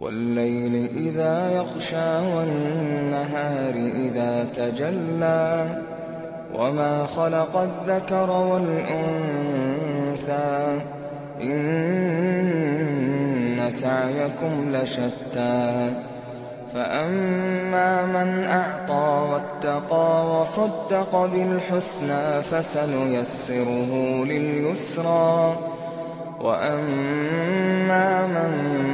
وَاللَّيْلِ إِذَا يَغْشَىٰ وَالنَّهَارِ إِذَا تَجَلَّىٰ وَمَا خَلَقَ الذَّكَرَ وَالْأُنثَىٰ ۚ إِنَّ سَعْيَكُمْ لَشَتَّىٰ فَأَمَّا مَنْ أَعْطَىٰ وَاتَّقَىٰ وَصَدَّقَ بِالْحُسْنَىٰ فَسَنُيَسِّرُهُ لِلْيُسْرَىٰ وَأَمَّا مَن